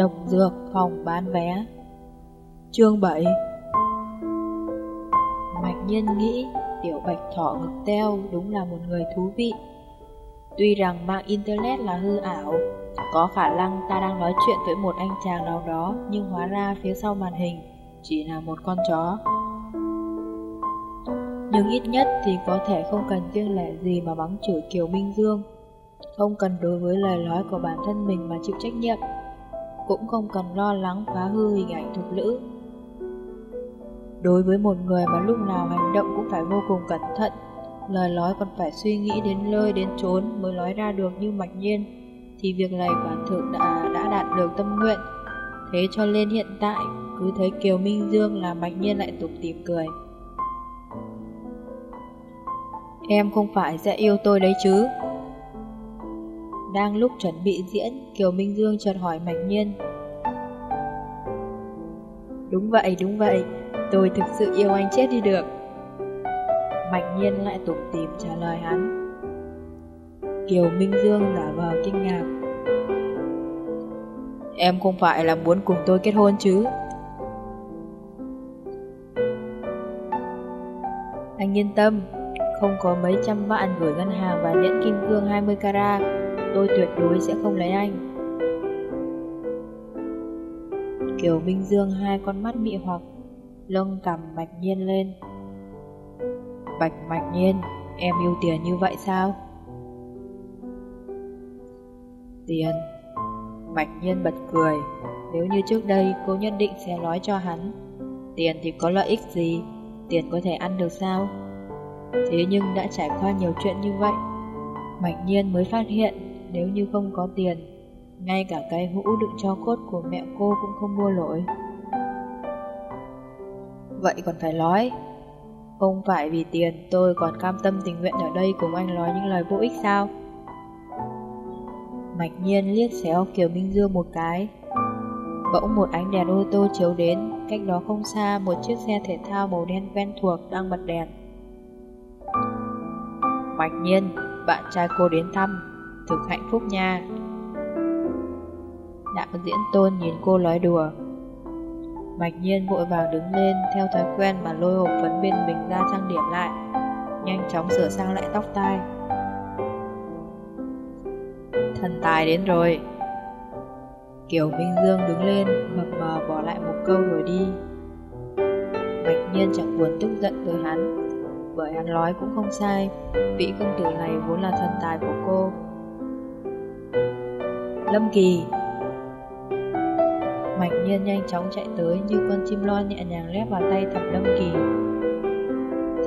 Độc dược phòng bán vé. Chương 7 Mạch nhiên nghĩ Tiểu bạch thỏ ngực teo đúng là một người thú vị. Tuy rằng mạng internet là hư ảo, Có khả năng ta đang nói chuyện với một anh chàng nào đó Nhưng hóa ra phía sau màn hình Chỉ là một con chó. Nhưng ít nhất thì có thể không cần riêng lẻ gì mà bắn chửi Kiều Minh Dương. Không cần đối với lời nói của bản thân mình mà chịu trách nhiệm. Cũng không cần lo lắng phá hư hình ảnh thuộc lữ. Đối với một người mà lúc nào hành động cũng phải vô cùng cẩn thận Lời nói còn phải suy nghĩ đến lơi đến chốn mới nói ra được như mạch nhiên Thì việc này quả thực đã, đã đạt được tâm nguyện. Thế cho nên hiện tại cứ thấy Kiều Minh Dương là mạch nhiên lại tục tìm cười. Em không phải sẽ yêu tôi đấy chứ. Đang lúc chuẩn bị diễn Kiều Minh Dương chợt hỏi mạch nhiên. Đúng vậy, đúng vậy Tôi thực sự yêu anh chết đi được. Mạch nhiên lại tục tìm trả lời hắn. Kiều Minh Dương giả vờ kinh ngạc. Em không phải là muốn cùng tôi kết hôn chứ? Anh yên tâm Không có mấy trăm vạn gửi ngân hàng và nhẫn kim cương 20 carat. Tôi tuyệt đối sẽ không lấy anh. Kiều Minh Dương hai con mắt mị hoặc lưng cằm bạch nhiên lên. Bạch bạch nhiên, em yêu tiền như vậy sao? Tiền. Bạch nhiên bật cười. Nếu như trước đây cô nhất định sẽ nói cho hắn Tiền thì có lợi ích gì? Tiền có thể ăn được sao? Thế nhưng đã trải qua nhiều chuyện như vậy bạch nhiên mới phát hiện nếu như không có tiền Ngay cả cái hũ đựng cho cốt của mẹ cô cũng không mua nổi. Vậy còn phải nói Không phải vì tiền tôi còn cam tâm tình nguyện ở đây cùng anh nói những lời vô ích sao? Mạch nhiên liếc xéo Kiều Minh Dương một cái Bỗng một ánh đèn ô tô chiếu đến Cách đó không xa một chiếc xe thể thao màu đen quen thuộc đang bật đèn. Mạch nhiên, bạn trai cô đến thăm. Thực hạnh phúc nha. Đạo diễn tôn nhìn cô nói đùa. Mạch nhiên vội vàng đứng lên, theo thói quen mà lôi hộp phấn bên mình ra trang điểm lại, Nhanh chóng sửa sang lại tóc tai. Thần tài đến rồi. Kiều Minh Dương đứng lên, mập mờ bỏ lại một câu rồi đi. Mạch nhiên chẳng buồn tức giận với hắn, Bởi hắn nói cũng không sai, Vị công tử này vốn là thần tài của cô. Lâm Kỳ Mạch nhiên nhanh chóng chạy tới như con chim lo nhẹ nhàng lép vào tay Thập Lâm Kỳ.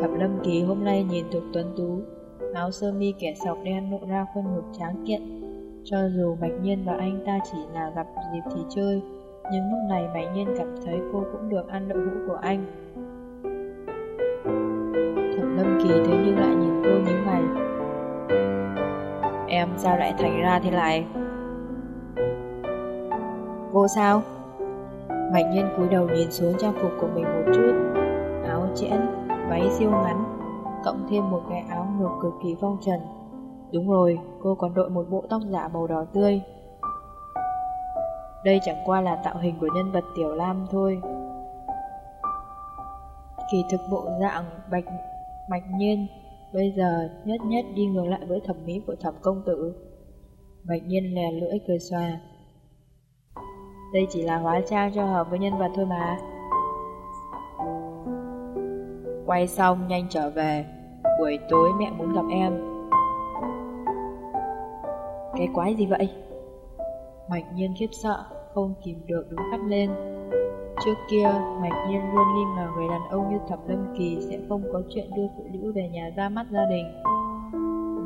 Thập Lâm Kỳ hôm nay nhìn thuộc tuấn tú, áo sơ mi kẻ sọc đen lộ ra khuôn ngực tráng kiện. Cho dù Mạch Nhiên và anh ta chỉ là gặp dịp thì chơi, nhưng lúc này Mạch Nhiên cảm thấy cô cũng được ăn đậu hũ của anh. Thẩm Lâm Kỳ thấy như lại nhìn cô như. Em sao lại thành ra thế này? vô sao? Mạnh Nhiên cúi đầu nhìn xuống trang phục của mình một chút Áo chẽn, váy siêu ngắn Cộng thêm một cái áo ngược cực kỳ phong trần Đúng rồi, cô còn đội một bộ tóc giả màu đỏ tươi Đây chẳng qua là tạo hình của nhân vật Tiểu Lam thôi Kỳ thực bộ dạng bạch mạch nhiên Bây giờ nhất nhất đi ngược lại với thẩm mỹ của thẩm công tử. Mạch nhiên lè lưỡi cười xòa. Đây chỉ là hóa trang cho hợp với nhân vật thôi mà. Quay xong nhanh trở về. Buổi tối mẹ muốn gặp em. Cái quái gì vậy? Mạch nhiên khiếp sợ, Không kìm được đứng phát lên. Trước kia, Mạch nhiên luôn nghi ngờ người đàn ông như Thập Lâm Kỳ Sẽ không có chuyện đưa phụ nữ về nhà ra mắt gia đình.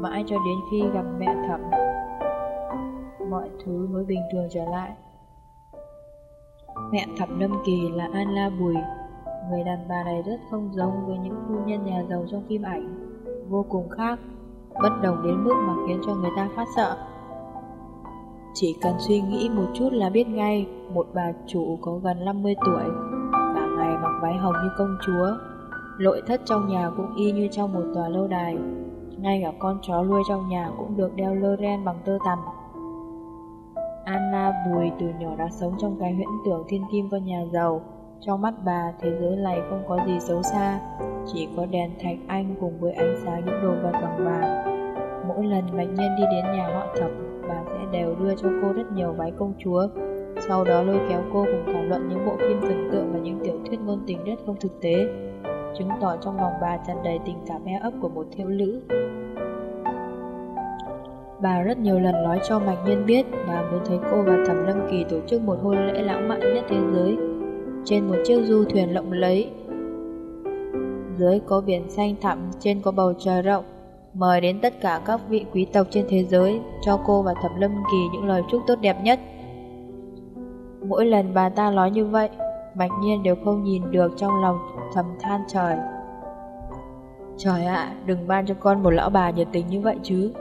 Mãi cho đến khi gặp mẹ Thẩm Mọi thứ mới bình thường trở lại. Mẹ thập Lâm Kỳ là An La Bùi, Người đàn bà này rất không giống với những phu nhân nhà giàu trong phim ảnh, Vô cùng khác, Bất đồng đến mức mà khiến cho người ta phát sợ. Chỉ cần suy nghĩ một chút là biết ngay Một bà chủ có gần 50 tuổi Cả ngày mặc váy hồng như công chúa Lội thất trong nhà cũng y như trong một tòa lâu đài Ngay cả con chó nuôi trong nhà cũng được đeo lơ ren bằng tơ tằm Anna Bùi từ nhỏ đã sống trong cái huyễn tưởng thiên kim con nhà giàu. Trong mắt bà, thế giới này không có gì xấu xa, chỉ có đèn thạch anh cùng với ánh sáng những đồ vật bằng vàng. Mỗi lần Bạch Nhiên đi đến nhà họ thập, đều đưa cho cô rất nhiều váy công chúa. Sau đó lôi kéo cô cùng thảo luận những bộ phim thần tượng và những tiểu thuyết ngôn tình rất không thực tế, chứng tỏ trong lòng bà tràn đầy tình cảm e ấp của một thiếu nữ. Bà rất nhiều lần nói cho Mạch Nhiên biết bà muốn thấy cô và Thẩm Lâm Kỳ tổ chức một hôn lễ lãng mạn nhất thế giới trên một chiếc du thuyền lộng lẫy. Dưới có biển xanh thẳm, trên có bầu trời rộng. Mời đến tất cả các vị quý tộc trên thế giới cho cô và Thẩm Lâm Kỳ những lời chúc tốt đẹp nhất. Mỗi lần bà ta nói như vậy, Mạch Nhiên đều không nhìn được trong lòng thầm than trời. Trời ạ, đừng ban cho con một lão bà nhiệt tình như vậy chứ.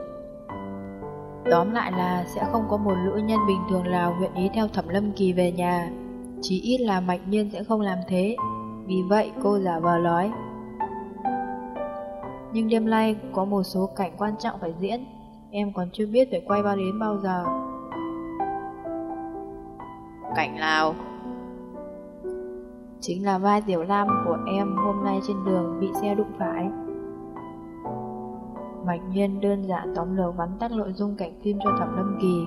Tóm lại là sẽ không có một nữ nhân bình thường nào nguyện ý theo Thẩm Lâm Kỳ về nhà. chí ít là Mạch Nhiên sẽ không làm thế. Vì vậy cô giả vờ nói. Nhưng đêm nay có một số cảnh quan trọng phải diễn. Em còn chưa biết phải quay bao đến bao giờ. Cảnh nào? Chính là vai Tiểu Lam của em hôm nay trên đường bị xe đụng phải. Mạch Nhiên đơn giản tóm lược vắn tắt nội dung cảnh phim cho Thẩm Lâm Kỳ.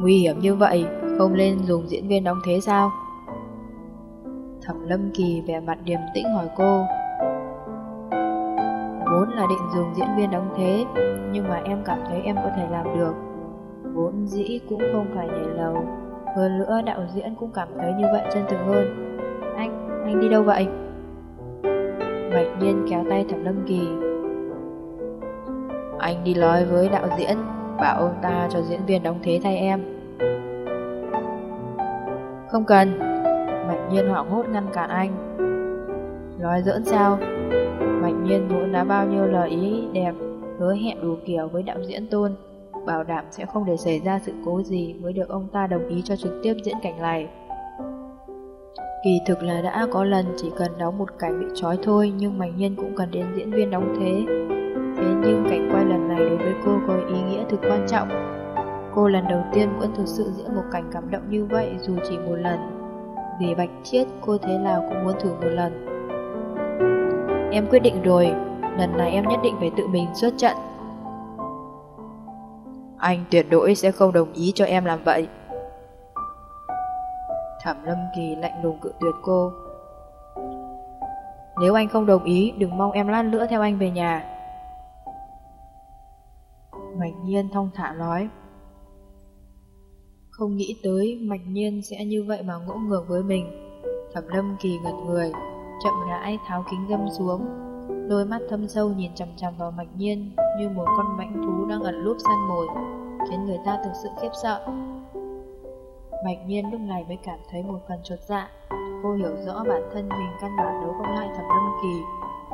Nguy hiểm như vậy, không nên dùng diễn viên đóng thế sao? Thẩm Lâm Kỳ vẻ mặt điềm tĩnh hỏi cô. Vốn là định dùng diễn viên đóng thế, nhưng mà em cảm thấy em có thể làm được. Vốn dĩ cũng không phải nhảy lầu, hơn nữa đạo diễn cũng cảm thấy như vậy chân thực hơn. Anh, anh đi đâu vậy? Bạch Nhiên kéo tay Thẩm Lâm Kỳ. Anh đi nói với đạo diễn, bảo ông ta cho diễn viên đóng thế thay em. Không cần. Nhiên hoảng hốt ngăn cản anh. Nói giỡn sao? Mạnh Nhiên vốn đã bao nhiêu lời ý đẹp, hứa hẹn đủ kiểu với đạo diễn Tôn, bảo đảm sẽ không để xảy ra sự cố gì mới được ông ta đồng ý cho trực tiếp diễn cảnh này. Kỳ thực là đã có lần chỉ cần đóng một cảnh bị trói thôi nhưng Mạnh Nhiên cũng cần đến diễn viên đóng thế. Thế nhưng cảnh quay lần này đối với cô có ý nghĩa thực quan trọng. Cô lần đầu tiên vẫn thực sự diễn một cảnh cảm động như vậy dù chỉ một lần. Vì Bạch Chiết cô thế nào cũng muốn thử một lần. Em quyết định rồi, lần này em nhất định phải tự mình xuất trận. Anh tuyệt đối sẽ không đồng ý cho em làm vậy. Thẩm Lâm Kỳ lạnh lùng cự tuyệt cô. Nếu anh không đồng ý, đừng mong em lát nữa theo anh về nhà. Mạch Nhiên thông thả nói. Không nghĩ tới Mạch Nhiên sẽ như vậy mà ngỗ ngược với mình. Thẩm Lâm Kỳ ngật người, chậm rãi tháo kính dâm xuống. Đôi mắt thâm sâu nhìn chằm chằm vào Mạch Nhiên như một con mãnh thú đang ẩn lúp săn mồi, khiến người ta thực sự khiếp sợ. Bạch Nhiên lúc này mới cảm thấy một phần chột dạ. Cô hiểu rõ bản thân mình căn bản đấu không lại thẩm lâm kỳ,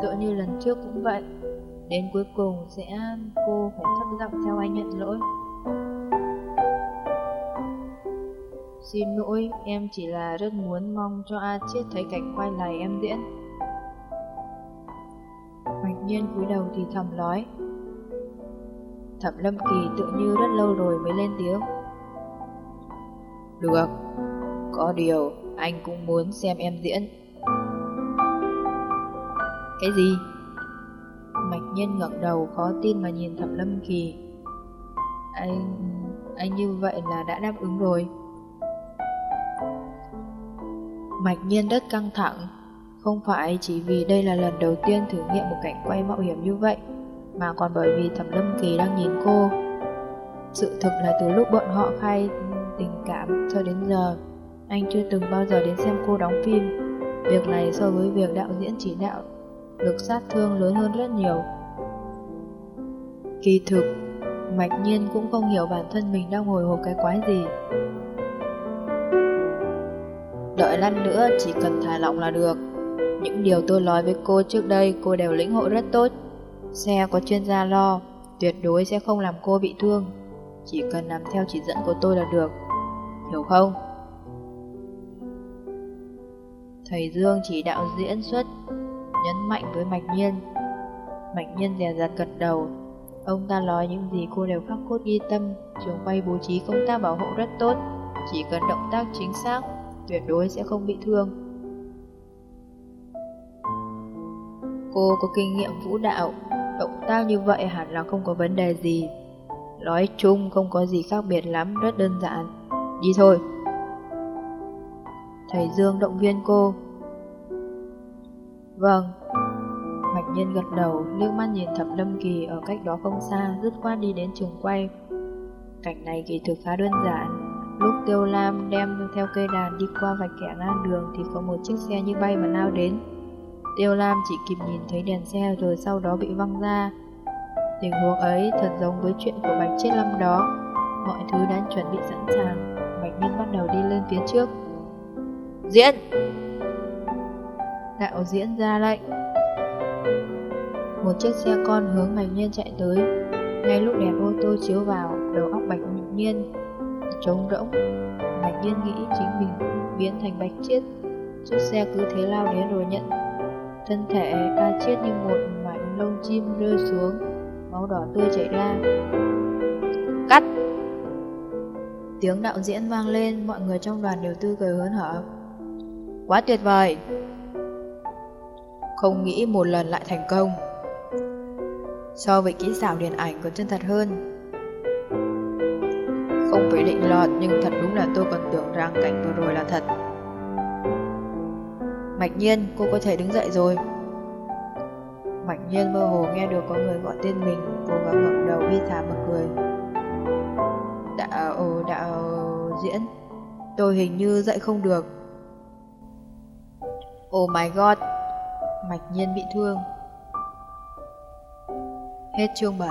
tựa như lần trước cũng vậy. Đến cuối cùng sẽ cô phải thấp giọng theo anh nhận lỗi. Xin lỗi, em chỉ là rất muốn mong cho A Chiết thấy cảnh quay lại em diễn. Hoạch Nhiên cúi đầu thì thầm nói. Thẩm Lâm Kỳ tự như rất lâu rồi mới lên tiếng. Được, có điều anh cũng muốn xem em diễn. Cái gì? Mạch Nhiên ngẩng đầu khó tin mà nhìn Thẩm Lâm Kỳ. Anh... anh như vậy là đã đáp ứng rồi. Mạch Nhiên rất căng thẳng, không phải chỉ vì đây là lần đầu tiên thử nghiệm một cảnh quay mạo hiểm như vậy, mà còn bởi vì Thẩm Lâm Kỳ đang nhìn cô. Sự thực là từ lúc bọn họ khai tình cảm cho đến giờ, anh chưa từng bao giờ đến xem cô đóng phim. Việc này so với việc đạo diễn chỉ đạo, lực sát thương lớn hơn rất nhiều. Kỳ thực, Mạch Nhiên cũng không hiểu bản thân mình đang hồi hộp cái quái gì. Đợi lát nữa chỉ cần thả lỏng là được. Những điều tôi nói với cô trước đây cô đều lĩnh hội rất tốt. Xe có chuyên gia lo, tuyệt đối sẽ không làm cô bị thương. Chỉ cần làm theo chỉ dẫn của tôi là được hiểu không? Thầy Dương chỉ đạo diễn xuất, nhấn mạnh với Mạch Nhiên. Mạch Nhiên dè dặt gật đầu. Ông ta nói những gì cô đều khắc cốt ghi tâm, trường quay bố trí công tác bảo hộ rất tốt, chỉ cần động tác chính xác, tuyệt đối sẽ không bị thương. Cô có kinh nghiệm vũ đạo, động tác như vậy hẳn là không có vấn đề gì. Nói chung không có gì khác biệt lắm, rất đơn giản. Đi thôi. Thầy Dương động viên cô. Vâng. Mạch Nhiên gật đầu, liếc mắt nhìn Thập Lâm Kỳ ở cách đó không xa, dứt khoát đi đến trường quay. Cảnh này kỳ thực khá đơn giản. Lúc Tiêu Lam đem theo cây đàn đi qua vạch kẻ ngang đường thì có một chiếc xe như bay mà lao đến. Tiêu Lam chỉ kịp nhìn thấy đèn xe rồi sau đó bị văng ra. Tình huống ấy thật giống với chuyện của Bạch Chết Lâm đó. Mọi thứ đã chuẩn bị sẵn sàng. Bạch Nhiên bắt đầu đi lên phía trước. Diễn! Đạo diễn ra lệnh. Một chiếc xe con hướng Bạch Nhiên chạy tới. Ngay lúc đèn ô tô chiếu vào, đầu óc Bạch Nhiên trống rỗng. Bạch Nhiên nghĩ chính mình biến thành Bạch Chiết. Chiếc xe cứ thế lao đến rồi nhận. Thân thể A Chiết như một mảnh lông chim rơi xuống, máu đỏ tươi chảy ra. Cắt! Tiếng đạo diễn vang lên, mọi người trong đoàn đều tươi cười hớn hở. Quá tuyệt vời! Không nghĩ một lần lại thành công. So với kỹ xảo điện ảnh còn chân thật hơn. Không phải định lọt nhưng thật đúng là tôi còn tưởng rằng cảnh vừa rồi là thật. Mạch nhiên, cô có thể đứng dậy rồi. Mạch nhiên mơ hồ nghe được có người gọi tên mình, cô gắng ngẩng đầu bi thảm một cười. Đạo, đạo diễn, tôi hình như dậy không được. Oh my god, Mạch nhiên bị thương. Hết chương 7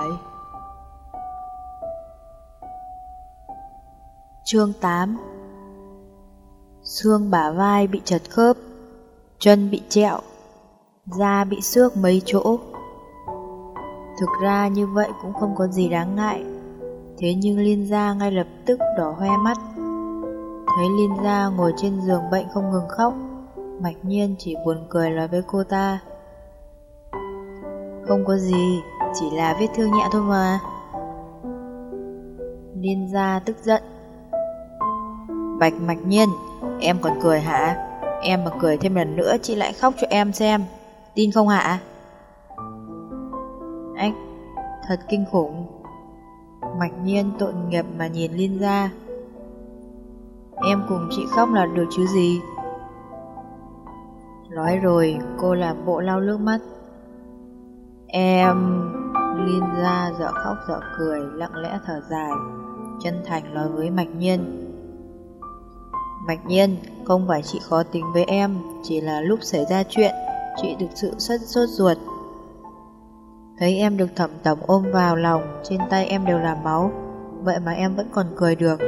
Chương 8 Xương bả vai bị chật khớp, chân bị trẹo, da bị xước mấy chỗ. Thực ra như vậy cũng không có gì đáng ngại. Thế nhưng Liên Gia ngay lập tức đỏ hoe mắt. Thấy Liên Gia ngồi trên giường bệnh không ngừng khóc, Mạch Nhiên chỉ buồn cười nói với cô ta. Không có gì, chỉ là vết thương nhẹ thôi mà. Liên Gia tức giận. Bạch Mạch Nhiên, em còn cười hả? Em mà cười thêm lần nữa chị lại khóc cho em xem. Tin không hả? Ách, thật kinh khủng. Mạch Nhiên tội nghiệp mà nhìn Liên Gia. Em cùng chị khóc là được chứ gì? Nói rồi, cô làm bộ lau nước mắt. Em... Liên Gia dở khóc dở cười, lặng lẽ thở dài, chân thành nói với Mạch Nhiên. Mạch Nhiên, không phải chị khó tính với em, chỉ là lúc xảy ra chuyện, chị thực sự rất sốt ruột. Thấy em được thẩm tổng ôm vào lòng, trên tay em đều là máu, vậy mà em vẫn còn cười được,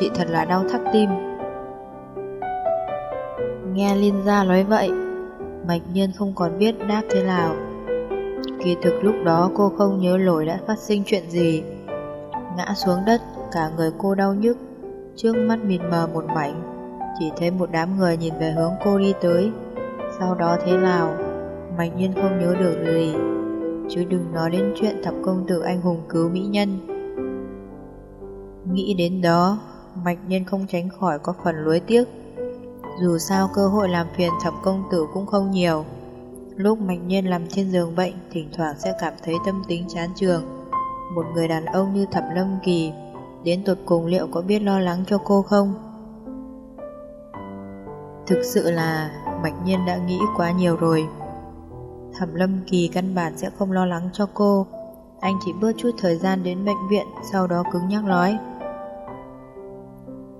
chị thật là đau thắt tim. Nghe Liên Gia nói vậy, Mạch Nhiên không còn biết đáp thế nào. Kỳ thực lúc đó cô không nhớ nổi đã phát sinh chuyện gì. Ngã xuống đất, cả người cô đau nhức, trước mắt mịt mờ một mảnh, chỉ thấy một đám người nhìn về hướng cô đi tới. Sau đó thế nào, Mạch Nhiên không nhớ được gì, chứ đừng nói đến chuyện thập công tử anh hùng cứu mỹ nhân. Nghĩ đến đó, Mạch Nhiên không tránh khỏi có phần lối tiếc. Dù sao cơ hội làm phiền thập công tử cũng không nhiều. Lúc Mạch Nhiên nằm trên giường bệnh, thỉnh thoảng sẽ cảm thấy tâm tính chán trường. Một người đàn ông như Thẩm Lâm Kỳ, đến tột cùng liệu có biết lo lắng cho cô không? Thực sự là Mạch Nhiên đã nghĩ quá nhiều rồi. Thẩm Lâm Kỳ căn bản sẽ không lo lắng cho cô. Anh chỉ bớt chút thời gian đến bệnh viện, sau đó cứng nhắc nói.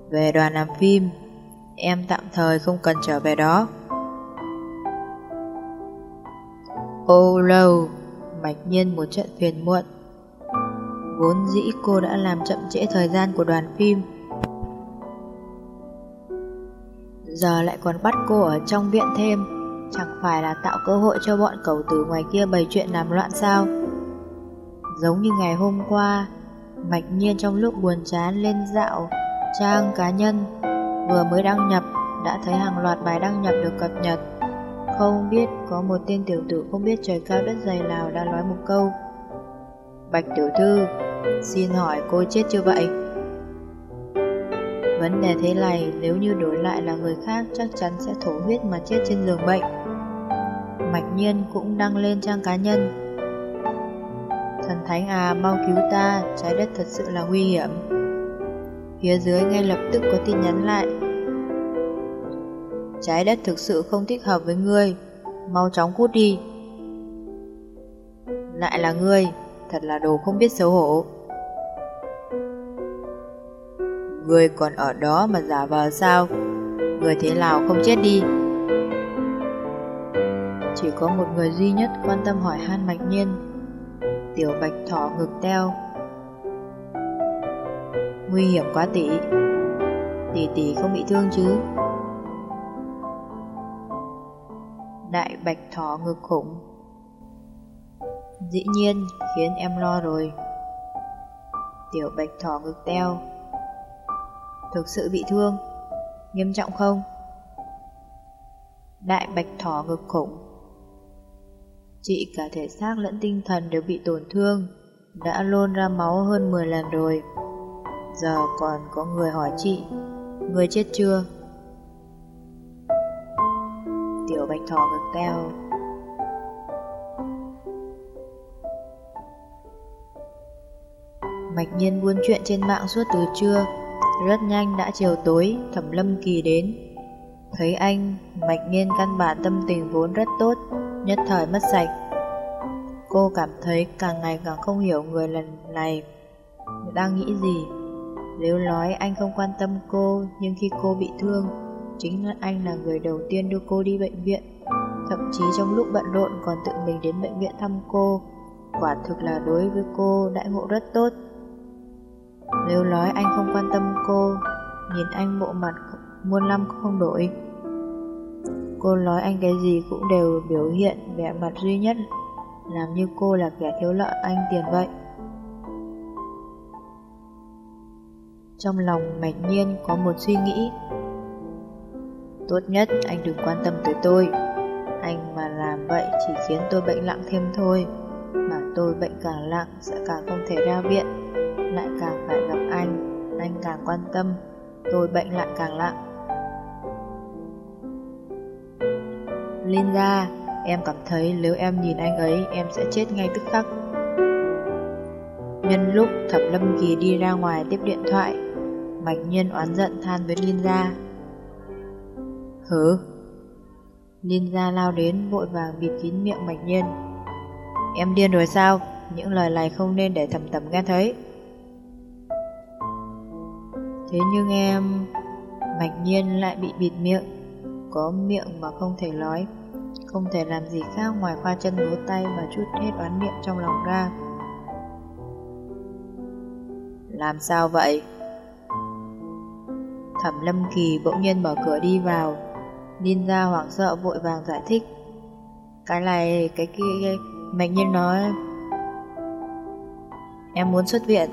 Về đoàn làm phim, em tạm thời không cần trở về đó. Ô lâu, Mạch Nhiên một trận phiền muộn. Vốn dĩ cô đã làm chậm trễ thời gian của đoàn phim. Giờ lại còn bắt cô ở trong viện thêm, chẳng phải là tạo cơ hội cho bọn cầu tử ngoài kia bày chuyện làm loạn sao? Giống như ngày hôm qua, Mạch Nhiên trong lúc buồn chán lên dạo trang cá nhân vừa mới đăng nhập đã thấy hàng loạt bài đăng nhập được cập nhật. Không biết có một tên tiểu tử không biết trời cao đất dày nào đã nói một câu Bạch tiểu thư, xin hỏi cô chết chưa vậy? Vấn đề thế này nếu như đổi lại là người khác chắc chắn sẽ thổ huyết mà chết trên giường bệnh. Mạch nhiên cũng đăng lên trang cá nhân. Thần thánh à, mau cứu ta, trái đất thật sự là nguy hiểm. Phía dưới ngay lập tức có tin nhắn lại. Trái đất thực sự không thích hợp với ngươi, mau chóng cút đi. Lại là ngươi, thật là đồ không biết xấu hổ. Ngươi còn ở đó mà giả vờ sao? Người thế nào không chết đi? Chỉ có một người duy nhất quan tâm hỏi han mạch nhiên. Tiểu bạch thỏ ngực teo. Nguy hiểm quá tỷ. Tỷ tỷ không bị thương chứ? Đại bạch thỏ ngực khủng. Dĩ nhiên, khiến em lo rồi. Tiểu bạch thỏ ngực teo. Thực sự bị thương? Nghiêm trọng không? Đại bạch thỏ ngực khủng. Chị cả thể xác lẫn tinh thần đều bị tổn thương, đã lôn ra máu hơn 10 lần rồi. Giờ còn có người hỏi chị, người chết chưa? Tiểu bạch thỏ ngực teo. Mạch nhiên buôn chuyện trên mạng suốt từ trưa, rất nhanh đã chiều tối, thẩm lâm kỳ đến. Thấy anh, mạch nhiên căn bản tâm tình vốn rất tốt, nhất thời mất sạch. Cô cảm thấy càng ngày càng không hiểu người lần này đang nghĩ gì. Nếu nói anh không quan tâm cô, nhưng khi cô bị thương, chính là anh là người đầu tiên đưa cô đi bệnh viện. Thậm chí trong lúc bận rộn còn tự mình đến bệnh viện thăm cô. Quả thực là đối với cô đại ngộ rất tốt. Nếu nói anh không quan tâm cô, nhìn anh bộ mặt muôn năm không đổi. Cô nói anh cái gì cũng đều biểu hiện vẻ mặt duy nhất, làm như cô là kẻ thiếu nợ anh tiền vậy. Trong lòng mạch nhiên có một suy nghĩ. Tốt nhất anh đừng quan tâm tới tôi. Anh mà làm vậy chỉ khiến tôi bệnh nặng thêm thôi. Mà tôi bệnh càng nặng sẽ càng không thể ra viện lại càng phải gặp anh, anh càng quan tâm, tôi bệnh lại càng nặng. Linda, em cảm thấy nếu em nhìn anh ấy, em sẽ chết ngay tức khắc. Nhân lúc Thập Lâm Kỳ đi ra ngoài tiếp điện thoại, Mạch Nhân oán giận than với Linda. Hứ? Linda lao đến vội vàng bịt kín miệng Mạch Nhân. Em điên rồi sao? Những lời này không nên để thầm tầm nghe thấy. Thế nhưng em... Mạch nhiên lại bị bịt miệng. Có miệng mà không thể nói Không thể làm gì khác ngoài khoa chân vỗ tay Và chút hết oán niệm trong lòng ra. Làm sao vậy? Thẩm Lâm Kỳ bỗng nhiên mở cửa đi vào. Ninja hoảng sợ vội vàng giải thích. Cái này, cái kia Mạch nhiên nói Em muốn xuất viện.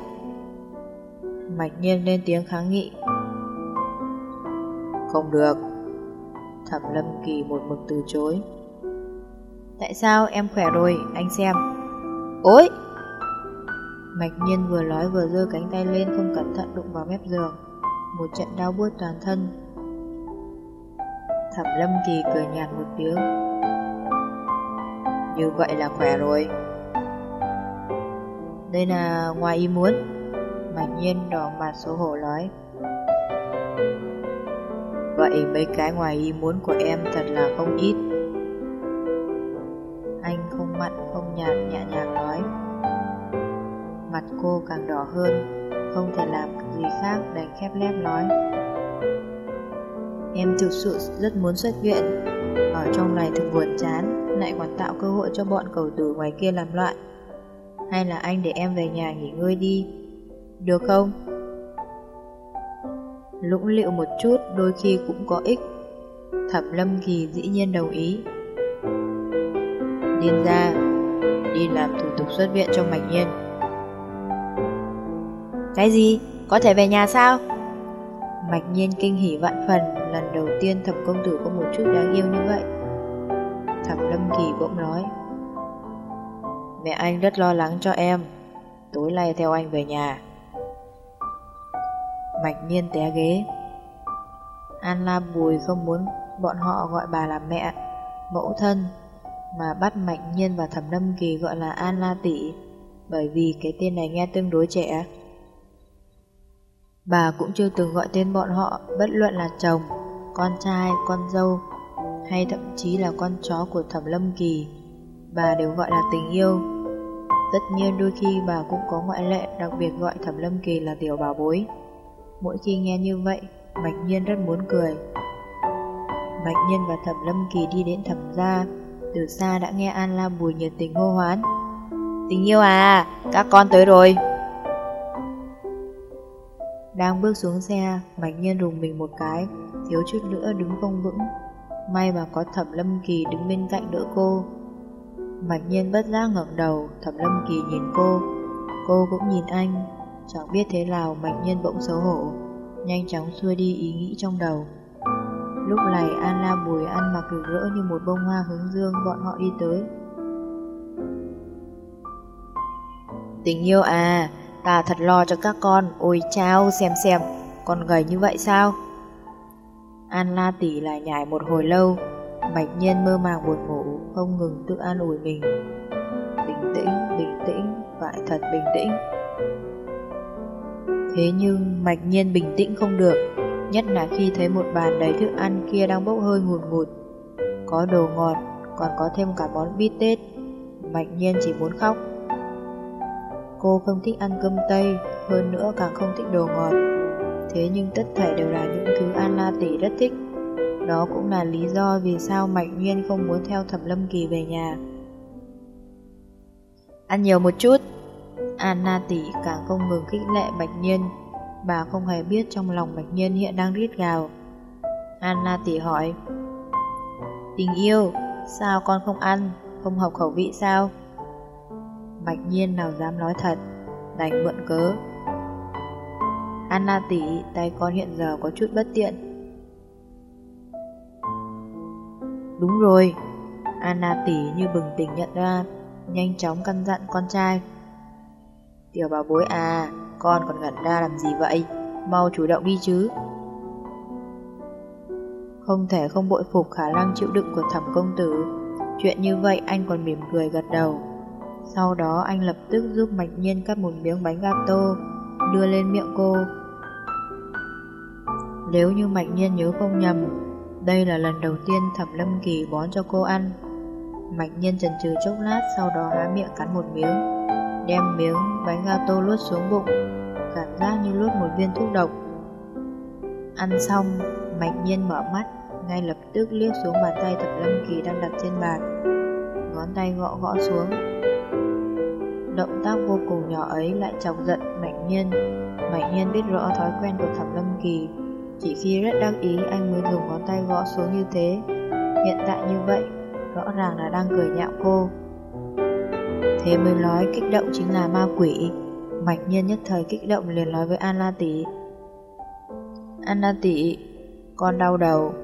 Mạch nhiên lên tiếng kháng nghị. Không được. Thẩm lâm kỳ một mực từ chối. Tại sao em khỏe rồi, Anh xem. Ôi! Mạch nhiên vừa nói vừa giơ cánh tay lên Không cẩn thận đụng vào mép giường. Một trận đau buốt toàn thân. Thẩm lâm kỳ cười nhạt một tiếng. Như vậy là khỏe rồi. Đây là ngoài ý muốn. Mạnh nhiên đỏ mặt xấu hổ nói. Vậy mấy cái ngoài ý muốn của em thật là không ít. Anh không mặn, không nhạt nhẹ nhàng nói. Mặt cô càng đỏ hơn, Không thể làm gì khác đành khép lép nói. Em thực sự rất muốn xuất viện, Ở trong này thực buồn chán, Lại còn tạo cơ hội cho bọn cầu tử ngoài kia làm loạn. Hay là anh để em về nhà nghỉ ngơi đi? Được không? Lũng liệu một chút đôi khi cũng có ích Thẩm Lâm Kỳ dĩ nhiên đồng ý Điên ra Đi làm thủ tục xuất viện cho Mạch Nhiên Cái gì? Có thể về nhà sao? Mạch Nhiên kinh hỉ vạn phần Lần đầu tiên thẩm công tử có một chút đáng yêu như vậy Thẩm Lâm Kỳ bỗng nói Mẹ anh rất lo lắng cho em tối nay theo anh về nhà. Mạch nhiên té ghế. An La Bùi không muốn bọn họ gọi bà là mẹ, mẫu thân, mà bắt Mạch nhiên và Thẩm Lâm Kỳ gọi là An La Tỷ, bởi vì cái tên này nghe tương đối trẻ. Bà cũng chưa từng gọi tên bọn họ, bất luận là chồng, con trai, con dâu, hay thậm chí là con chó của Thẩm Lâm Kỳ. Bà đều gọi là tình yêu. Tất nhiên đôi khi bà cũng có ngoại lệ, đặc biệt gọi Thẩm Lâm Kỳ là tiểu bảo bối. Mỗi khi nghe như vậy, Mạch Nhiên rất muốn cười. Mạch Nhiên và Thẩm Lâm Kỳ đi đến thẩm gia, từ xa đã nghe An La Bùi nhiệt tình hô hoán. Tình yêu à, các con tới rồi. Đang bước xuống xe, Mạch Nhiên rùng mình một cái, thiếu chút nữa đứng không vững. May mà có Thẩm Lâm Kỳ đứng bên cạnh đỡ cô. Mạch Nhiên bất giác ngẩng đầu, Thẩm Lâm Kỳ nhìn cô, cô cũng nhìn anh. Chẳng biết thế nào Mạch nhân bỗng xấu hổ, nhanh chóng xuôi đi ý nghĩ trong đầu. Lúc này An La Bùi ăn mặc rực rỡ như một bông hoa hướng dương bọn họ đi tới. Tình yêu à, ta thật lo cho các con, ôi chao xem xem, con gầy như vậy sao? An La Tỷ lại nhảy một hồi lâu, Bạch Nhiên mơ màng buồn ngủ, không ngừng tự an ủi mình. Bình tĩnh, bình tĩnh, phải thật bình tĩnh. Thế nhưng Mạch Nhiên bình tĩnh không được, nhất là khi thấy một bàn đầy thức ăn kia đang bốc hơi ngùn ngụt. Có đồ ngọt, còn có thêm cả món bít tết. Mạch Nhiên chỉ muốn khóc. Cô không thích ăn cơm Tây, hơn nữa càng không thích đồ ngọt. Thế nhưng tất thảy đều là những thứ An La Tỷ rất thích. Đó cũng là lý do vì sao Mạch Nhiên không muốn theo Thẩm Lâm Kỳ về nhà. Ăn nhiều một chút. Anna tỷ càng không ngừng khích lệ Bạch Nhiên. Bà không hề biết trong lòng Bạch Nhiên hiện đang rít gào. Anna tỷ hỏi. Tình yêu, sao con không ăn, không hợp khẩu vị sao? Bạch Nhiên nào dám nói thật, đành mượn cớ. Anna tỷ, tay con hiện giờ có chút bất tiện. Đúng rồi, Anna tỷ như bừng tỉnh nhận ra, nhanh chóng căn dặn con trai. Tiểu bảo bối à, con còn ngẩn ra làm gì vậy? Mau chủ động đi chứ. Không thể không bội phục khả năng chịu đựng của thẩm công tử. Chuyện như vậy anh còn mỉm cười gật đầu. Sau đó anh lập tức giúp Mạch Nhiên cắt một miếng bánh gato, đưa lên miệng cô. Nếu như Mạch Nhiên nhớ không nhầm, đây là lần đầu tiên Thẩm Lâm Kỳ bón cho cô ăn. Mạch Nhiên chần chừ chốc lát sau đó há miệng cắn một miếng, đem miếng bánh gato luốt xuống bụng, cảm giác như luốt một viên thuốc độc. Ăn xong, Mạch Nhiên mở mắt, ngay lập tức liếc xuống bàn tay Thẩm Lâm Kỳ đang đặt trên bàn. Ngón tay gõ gõ xuống. Động tác vô cùng nhỏ ấy lại chọc giận Mạch Nhiên. Mạch Nhiên biết rõ thói quen của Thẩm Lâm Kỳ, chỉ khi rất đắc ý anh mới dùng ngón tay gõ xuống như thế. Hiện tại như vậy, rõ ràng là đang cười nhạo cô. Thế mới nói kích động chính là ma quỷ. Mạch nhiên nhất thời kích động liền nói với An La Tỷ. An La Tỷ, con đau đầu.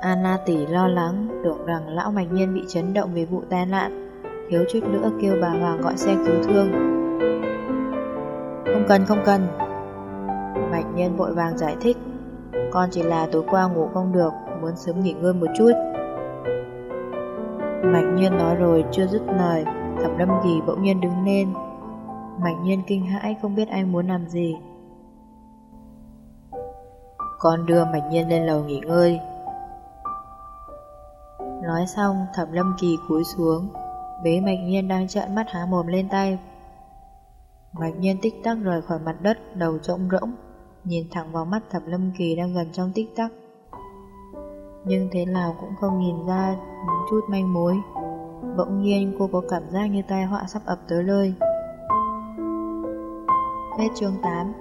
An La Tỷ lo lắng, tưởng rằng lão Mạch Nhiên bị chấn động vì vụ tai nạn, thiếu chút nữa kêu bà Hoàng gọi xe cứu thương. Không cần, không cần. Mạch Nhiên vội vàng giải thích, con chỉ là tối qua ngủ không được, muốn sớm nghỉ ngơi một chút. Mạch Nhiên nói rồi chưa dứt lời, Thẩm Lâm Kỳ bỗng nhiên đứng lên. Mạch Nhiên kinh hãi không biết anh muốn làm gì. Con đưa Mạch Nhiên lên lầu nghỉ ngơi. Nói xong, Thẩm Lâm Kỳ cúi xuống, bế Mạch Nhiên đang trợn mắt há mồm lên tay. Mạch Nhiên tích tắc rời khỏi mặt đất, đầu trống rỗng, nhìn thẳng vào mắt Thẩm Lâm Kỳ đang gần trong tích tắc nhưng thế nào cũng không nhìn ra một chút manh mối. Bỗng nhiên cô có cảm giác như tai họa sắp ập tới nơi. Hết chương 8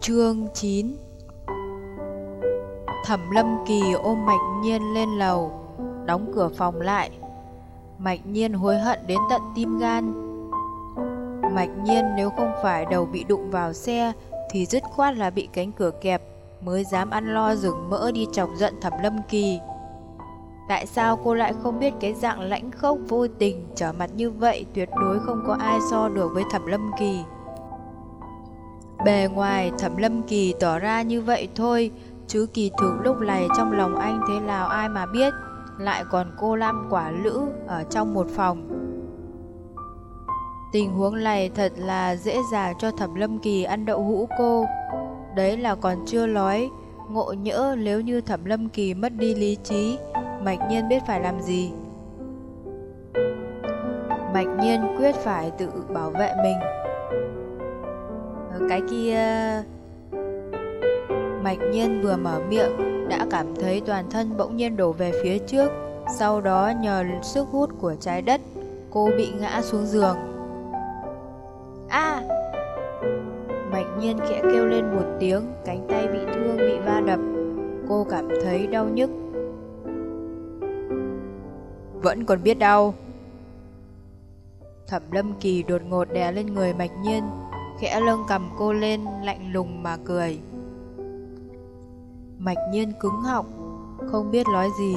Chương 9 Thẩm Lâm Kỳ ôm Mạch Nhiên lên lầu, đóng cửa phòng lại. Mạch Nhiên hối hận đến tận tim gan. Mạch Nhiên nếu không phải đầu bị đụng vào xe thì dứt khoát là bị cánh cửa kẹp mới dám ăn lo rừng mỡ đi chọc giận thẩm lâm kỳ. Tại sao cô lại không biết cái dạng lãnh khốc vô tình trở mặt như vậy tuyệt đối không có ai so được với Thẩm Lâm Kỳ. Bề ngoài Thẩm Lâm Kỳ tỏ ra như vậy thôi, chứ kỳ thực lúc này trong lòng anh thế nào ai mà biết, lại còn cô Lam quả lữ ở trong một phòng. Tình huống này thật là dễ dàng cho Thẩm Lâm Kỳ ăn đậu hũ cô. Đấy là còn chưa nói, ngộ nhỡ nếu như Thẩm Lâm Kỳ mất đi lý trí, Mạch Nhiên biết phải làm gì. Mạch Nhiên quyết phải tự bảo vệ mình. Ờ, cái kia... Mạch Nhiên vừa mở miệng đã cảm thấy toàn thân bỗng nhiên đổ về phía trước, sau đó nhờ sức hút của trái đất, cô bị ngã xuống giường. A! Mạch Nhiên khẽ kêu lên một tiếng, cánh tay bị thương bị va đập. Cô cảm thấy đau nhức. Vẫn còn biết đau. Thẩm Lâm Kỳ đột ngột đè lên người Mạch Nhiên, khẽ lưng cầm cô lên, lạnh lùng mà cười. Mạch Nhiên cứng họng, không biết nói gì.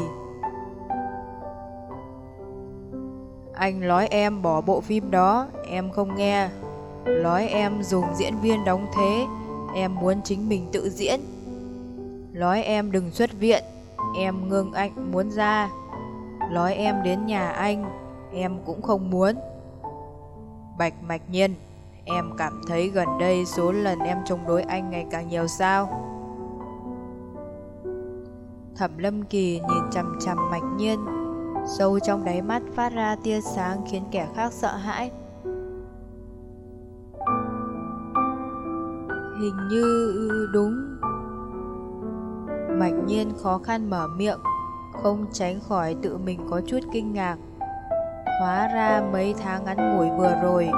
Anh nói em bỏ bộ phim đó, em không nghe. Nói em dùng diễn viên đóng thế, em muốn chính mình tự diễn. Nói em đừng xuất viện, em ngưng anh muốn ra. Nói em đến nhà anh, em cũng không muốn. Bạch mạch nhiên, em cảm thấy gần đây số lần em chống đối anh ngày càng nhiều sao? Thẩm lâm kỳ nhìn chằm chằm mạch nhiên, sâu trong đáy mắt phát ra tia sáng khiến kẻ khác sợ hãi. Hình như đúng. Mạch nhiên khó khăn mở miệng, Không tránh khỏi tự mình có chút kinh ngạc. Hóa ra mấy tháng ngắn ngủi vừa rồi,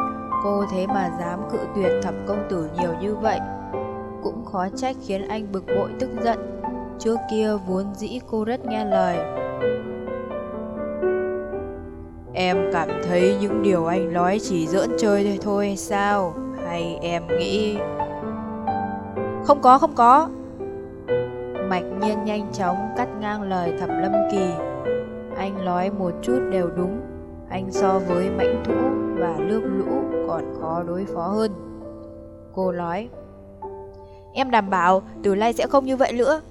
Cô thế mà dám cự tuyệt thẩm công tử nhiều như vậy. Cũng khó trách khiến anh bực bội tức giận, Trước kia vốn dĩ cô rất nghe lời. Em cảm thấy những điều anh nói chỉ giỡn chơi thôi thôi sao? Hay em nghĩ không có, không có. Mạch nhiên nhanh chóng cắt ngang lời thẩm lâm kỳ. Anh nói một chút đều đúng. Anh so với mãnh thú và nước lũ còn khó đối phó hơn. Cô nói, em đảm bảo từ nay sẽ không như vậy nữa.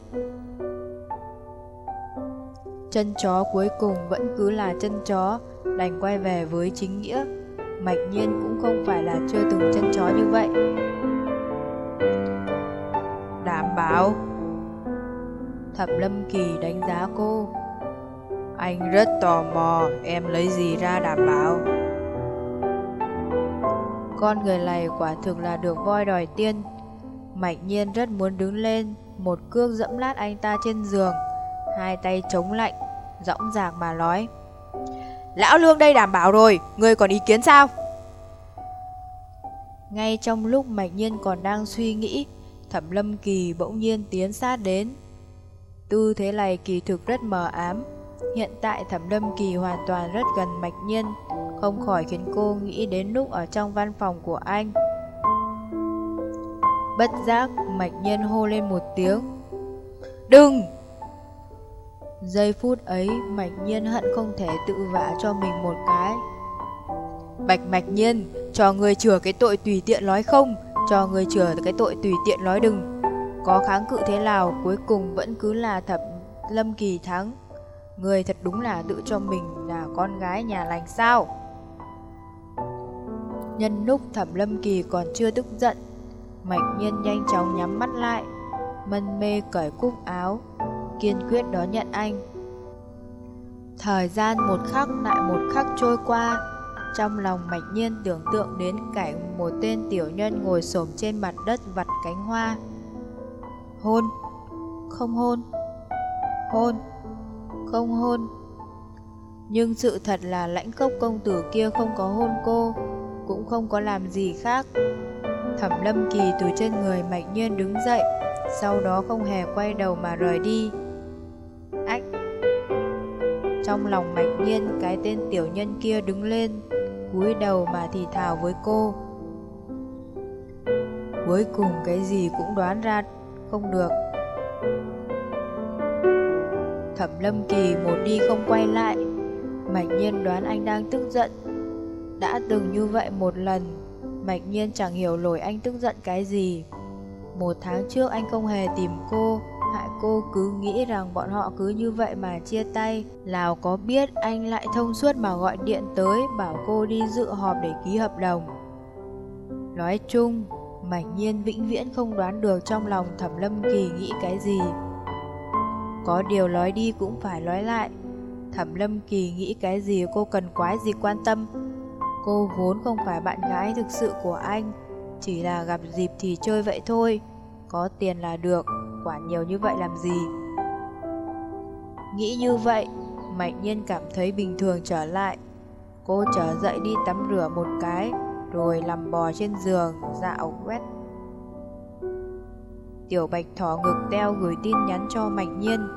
Chân chó cuối cùng vẫn cứ là chân chó, đành quay về với chính nghĩa. Mạch nhiên cũng không phải là chưa từng chân chó như vậy đảm bảo, Thẩm Lâm Kỳ đánh giá cô. Anh rất tò mò, em lấy gì ra đảm bảo? Con người này quả thực là được voi đòi tiên. Mạch nhiên rất muốn đứng lên, Một cước dẫm lát anh ta trên giường, Hai tay chống lạnh Dõng dạc mà nói, Lão Lương đây đảm bảo rồi Người còn ý kiến sao? Ngay trong lúc Mạch Nhiên còn đang suy nghĩ Thẩm Lâm Kỳ bỗng nhiên tiến sát đến. Tư thế này kỳ thực rất mờ ám. Hiện tại Thẩm Lâm Kỳ hoàn toàn rất gần Mạch Nhiên, không khỏi khiến cô nghĩ đến lúc ở trong văn phòng của anh. Bất giác, Mạch Nhiên hô lên một tiếng. Đừng! Giây phút ấy, Mạch Nhiên hận không thể tự vả cho mình một cái. Bạch Mạch Nhiên, cho người chừa cái tội tùy tiện nói không, cho người chừa cái tội tùy tiện nói đừng. Có kháng cự thế nào cuối cùng vẫn cứ là thập lâm kỳ thắng. Người thật đúng là tự cho mình là con gái nhà lành sao. Nhân lúc thẩm lâm kỳ còn chưa tức giận, Mạch nhiên nhanh chóng nhắm mắt lại, mân mê cởi cúc áo, kiên quyết đón nhận anh. Thời gian một khắc lại một khắc trôi qua, trong lòng mạch nhiên tưởng tượng đến cảnh một tên tiểu nhân ngồi xổm trên mặt đất vặt cánh hoa. Hôn, không hôn, hôn, không hôn. Nhưng sự thật là lãnh cốc công tử kia không có hôn cô, cũng không có làm gì khác. Thẩm lâm kỳ từ trên người mạch nhiên đứng dậy, sau đó không hề quay đầu mà rời đi. Ách! Trong lòng mạch nhiên cái tên tiểu nhân kia đứng lên, cúi đầu mà thì thào với cô. Cuối cùng cái gì cũng đoán ra không được. Thẩm Lâm Kỳ một đi không quay lại. Mạch Nhiên đoán anh đang tức giận. Đã từng như vậy một lần, Mạch Nhiên chẳng hiểu nổi anh tức giận cái gì. Một tháng trước anh không hề tìm cô, cô cứ nghĩ rằng bọn họ cứ như vậy mà chia tay. Lào có biết anh lại thông suốt mà gọi điện tới bảo cô đi dự họp để ký hợp đồng. Nói chung, mảnh Nhiên vĩnh viễn không đoán được trong lòng Thẩm Lâm Kỳ nghĩ cái gì. Có điều nói đi cũng phải nói lại. Thẩm Lâm Kỳ nghĩ cái gì cô cần quái gì quan tâm. Cô vốn không phải bạn gái thực sự của anh, chỉ là gặp dịp thì chơi vậy thôi. Có tiền là được, quản nhiều như vậy làm gì. Nghĩ như vậy, Mạnh Nhiên cảm thấy bình thường trở lại. Cô trở dậy đi tắm rửa một cái, rồi nằm bò trên giường, dạo quét. Tiểu Bạch Thỏ ngực teo gửi tin nhắn cho Mạnh Nhiên.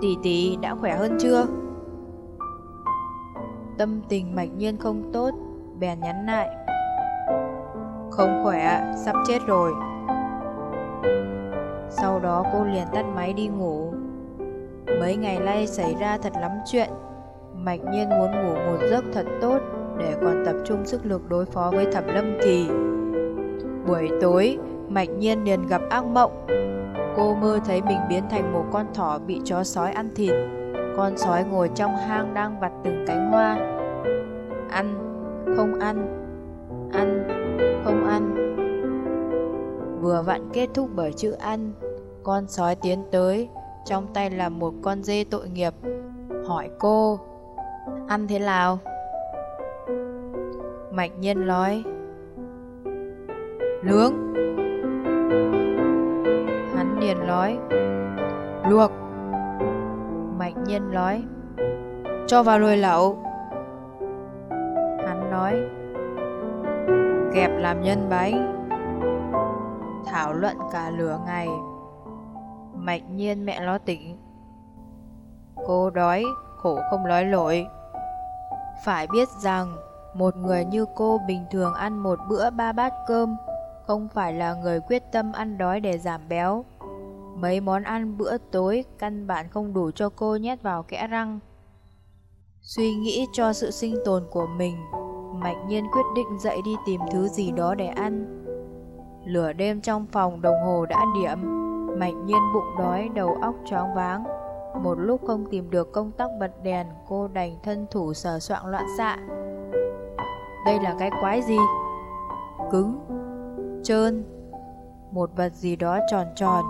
Tỷ tỷ đã khỏe hơn chưa? Tâm tình Mạnh Nhiên không tốt, bèn nhắn lại. Không khỏe, sắp chết rồi. Sau đó cô liền tắt máy đi ngủ. Mấy ngày nay xảy ra thật lắm chuyện. Mạch Nhiên muốn ngủ một giấc thật tốt để còn tập trung sức lực đối phó với Thẩm Lâm Kỳ. Buổi tối, Mạch Nhiên liền gặp ác mộng. Cô mơ thấy mình biến thành một con thỏ bị chó sói ăn thịt. Con sói ngồi trong hang đang vặt từng cánh hoa. Ăn, không ăn, ăn, không ăn. Vừa vặn kết thúc bởi chữ ăn, con sói tiến tới, trong tay là một con dê tội nghiệp. Hỏi cô, ăn thế nào? Mạch Nhiên nói, Nướng Hắn liền nói Luộc Mạch Nhiên nói Cho vào nồi lẩu Hắn nói Kẹp làm nhân bánh Thảo luận cả lửa ngày Mạch Nhiên mẹ nó tỉnh Cô đói Khổ không nói lỗi Phải biết rằng Một người như cô bình thường ăn một bữa ba bát cơm không phải là người quyết tâm ăn đói để giảm béo. Mấy món ăn bữa tối căn bản không đủ cho cô nhét vào kẽ răng. Suy nghĩ cho sự sinh tồn của mình, Mạch Nhiên quyết định dậy đi tìm thứ gì đó để ăn. Lửa đêm trong phòng đồng hồ đã điểm, mạnh Nhiên bụng đói đầu óc choáng váng. Một lúc không tìm được công tắc bật đèn, cô đành thân thủ sờ soạn loạn xạ. Đây là cái quái gì? Cứng, trơn Một vật gì đó tròn tròn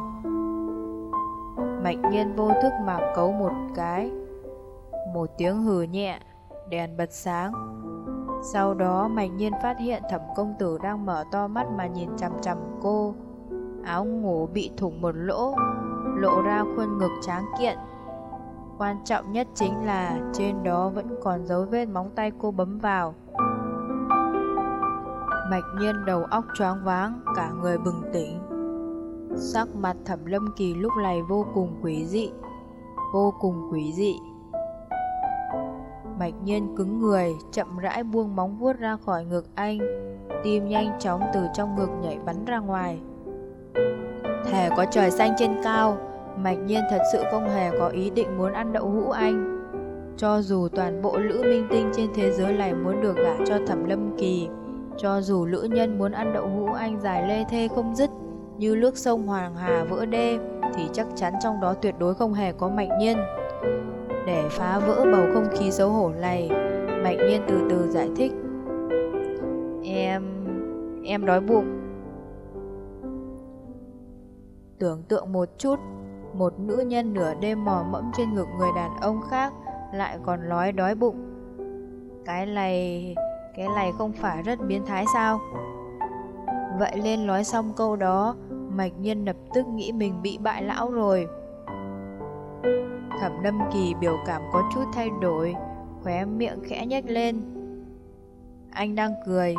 mạnh nhiên vô thức mà cấu một cái Một tiếng hừ nhẹ Đèn bật sáng Sau đó mạnh nhiên phát hiện thẩm công tử đang mở to mắt mà nhìn chằm chằm cô Áo ngủ bị thủng một lỗ Lộ ra khuôn ngực tráng kiện Quan trọng nhất chính là trên đó vẫn còn dấu vết móng tay cô bấm vào Mạch nhiên đầu óc choáng váng, cả người bừng tỉnh. Sắc mặt thẩm lâm kỳ lúc này vô cùng quý dị, vô cùng quý dị. Mạch nhiên cứng người, chậm rãi buông móng vuốt ra khỏi ngực anh, tim nhanh chóng từ trong ngực nhảy bắn ra ngoài hề có trời xanh trên cao, Mạch nhiên thật sự không hề có ý định muốn ăn đậu hũ anh. Cho dù toàn bộ lữ minh tinh trên thế giới này muốn được gả cho thẩm lâm kỳ, cho dù lữ nhân muốn ăn đậu hũ anh dài lê thê không dứt, như nước sông Hoàng Hà vỡ đê, thì chắc chắn trong đó tuyệt đối không hề có Mạnh Nhiên. Để phá vỡ bầu không khí xấu hổ này, Mạnh Nhiên từ từ giải thích. Em... em đói bụng. Tưởng tượng một chút, một nữ nhân nửa đêm mò mẫm trên ngực người đàn ông khác lại còn nói đói bụng. Cái này cái này không phải rất biến thái sao? Vậy lên nói xong câu đó, Mạch nhân lập tức nghĩ mình bị bại lão rồi. Thẩm Lâm Kỳ biểu cảm có chút thay đổi, khóe miệng khẽ nhếch lên. Anh đang cười.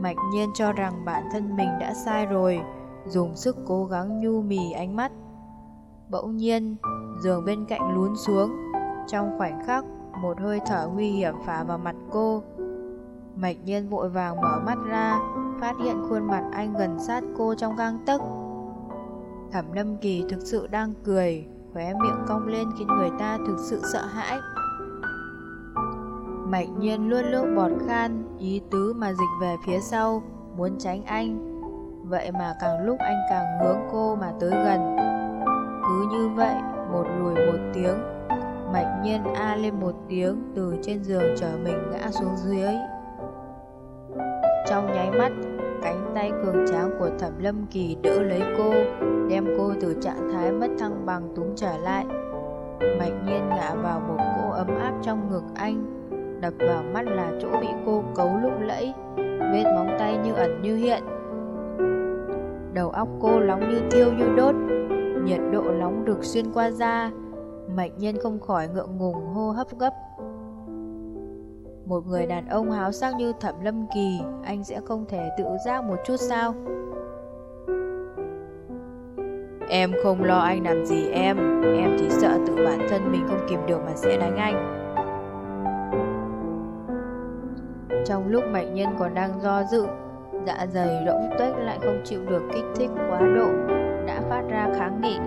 Mạch Nhiên cho rằng bản thân mình đã sai rồi, dùng sức cố gắng nhu mì ánh mắt. Bỗng nhiên, giường bên cạnh lún xuống, trong khoảnh khắc, một hơi thở nguy hiểm phá vào mặt cô. Mạch nhiên vội vàng mở mắt ra, phát hiện khuôn mặt anh gần sát cô trong gang tấc. Thẩm Lâm Kỳ thực sự đang cười, khóe miệng cong lên khiến người ta thực sự sợ hãi. Mạch nhiên luôn lướt bọt khan, ý tứ mà dịch về phía sau, muốn tránh anh. Vậy mà càng lúc anh càng ngưỡng cô mà tới gần. Cứ như vậy, một lùi một tiếng, Mạch nhiên a lên một tiếng từ trên giường trở mình ngã xuống dưới. Trong nháy mắt, cánh tay cường tráng của Thẩm Lâm Kỳ đỡ lấy cô, đem cô từ trạng thái mất thăng bằng túm trở lại. Mạch nhiên ngã vào một cô ấm áp trong ngực anh, đập vào mắt là chỗ bị cô cấu lúc lẫy, vết móng tay như ẩn như hiện. Đầu óc cô nóng như thiêu như đốt, nhiệt độ nóng được xuyên qua da, Mạch nhân không khỏi ngượng ngùng hô hấp gấp. Một người đàn ông háo sắc như Thẩm Lâm Kỳ, anh sẽ không thể tự giác một chút sao? Em không lo anh làm gì em, em chỉ sợ tự bản thân mình không kìm được mà sẽ đánh anh. Trong lúc mạnh Nhân còn đang do dự, dạ dày rỗng tuếch lại không chịu được kích thích quá độ, đã phát ra kháng nghị.